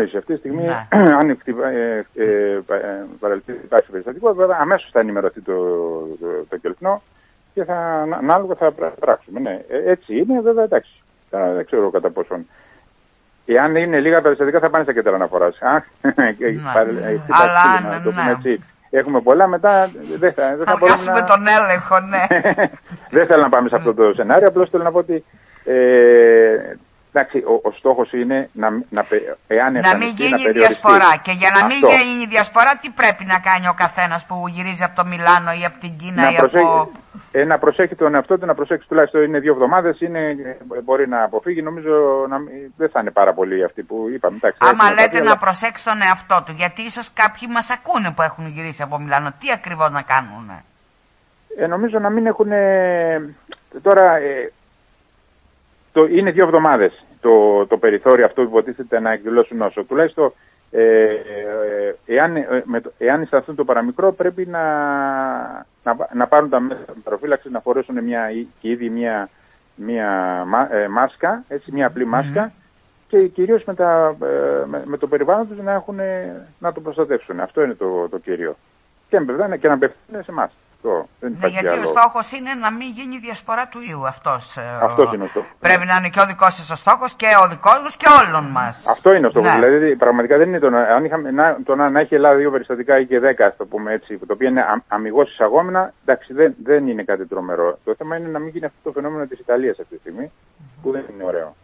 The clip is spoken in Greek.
κατανόηση. Αυτή τη στιγμή, Ναι. αν ε, ε, παραλυθεί υπάρχει περιστατικό, βέβαια αμέσως θα ενημερωθεί το, το, το κελπνό και θα, ανάλογα θα πρά- πράξουμε. Ναι. Ε, έτσι είναι, βέβαια εντάξει. Τώρα δεν ξέρω κατά πόσον. Εάν είναι λίγα περιστατικά θα πάνε στα κέντρα αναφοράς. Ναι. Αλλά, να ναι, το πούμε ναι. έτσι. Έχουμε πολλά, μετά δεν θα, δεν Θα θα μπορούμε χάσουμε να... τον έλεγχο, ναι. δεν θέλω να πάμε σε αυτό το σενάριο, απλώς θέλω να πω ότι. Ε, εντάξει, ο, ο στόχος είναι να, να, πε- εάν να μην εμφανιστεί, γίνει περιοριστεί. διασπορά. Και για να μην Αυτό. γίνει διασπορά, τι πρέπει να κάνει ο καθένας που γυρίζει από το Μιλάνο ή από την Κίνα να, ή προσέχει, από. ε, να προσέχει τον εαυτό του, να προσέξει τουλάχιστον είναι δύο εβδομάδες, μπορεί να αποφύγει. Νομίζω να, μην- δεν θα είναι πάρα πολλοί αυτοί που είπαμε. Εντάξει, Άμα έχουμε λέτε κάτι, να αλλά- προσέξει τον εαυτό του, γιατί ίσως κάποιοι μας ακούνε που έχουν γυρίσει από Μιλάνο. Τι ακριβώς να κάνουν. Ε, νομίζω να μην έχουν. τώρα, ε, το, είναι δύο εβδομάδες το, το περιθώριο αυτό που υποτίθεται να εκδηλώσουν νόσο. Τουλάχιστον, ε, ε, εάν, ε, με το, εάν αισθανθούν το παραμικρό, πρέπει να, να, να πάρουν τα μέσα προφύλαξη, να φορέσουν μια, ή- και ήδη μια, μια μα- ε, μάσκα, έτσι, μια απλή μάσκα, και κυρίως με, τα, ε, με, με το περιβάλλον τους να, έχουν, να το προστατεύσουν. Αυτό είναι το, το κύριο. Και, βέβαια να- και να απευθύνουν σε εμάς. Αυτό. Δεν Ναι, υπάρχει γιατί άλλο. ο στόχος είναι να μην γίνει διασπορά του ιού. Αυτός, ε, Αυτός είναι ο στόχος. Πρέπει να είναι και ο δικός σας ο στόχος και ο δικός μας και όλων μας. Αυτό είναι ο στόχος. Ναι. Δηλαδή, πραγματικά δεν είναι το να, αν είχαμε, να, το να, να έχει η Ελλάδα δύο περιστατικά ή και δέκα, ας το πούμε έτσι, το οποίο είναι αμυγός εισαγόμενα, εντάξει, δεν, δεν είναι κάτι τρομερό. Το θέμα είναι να μην γίνει αυτό το φαινόμενο της Ιταλίας αυτή τη στιγμή, που δεν είναι ωραίο.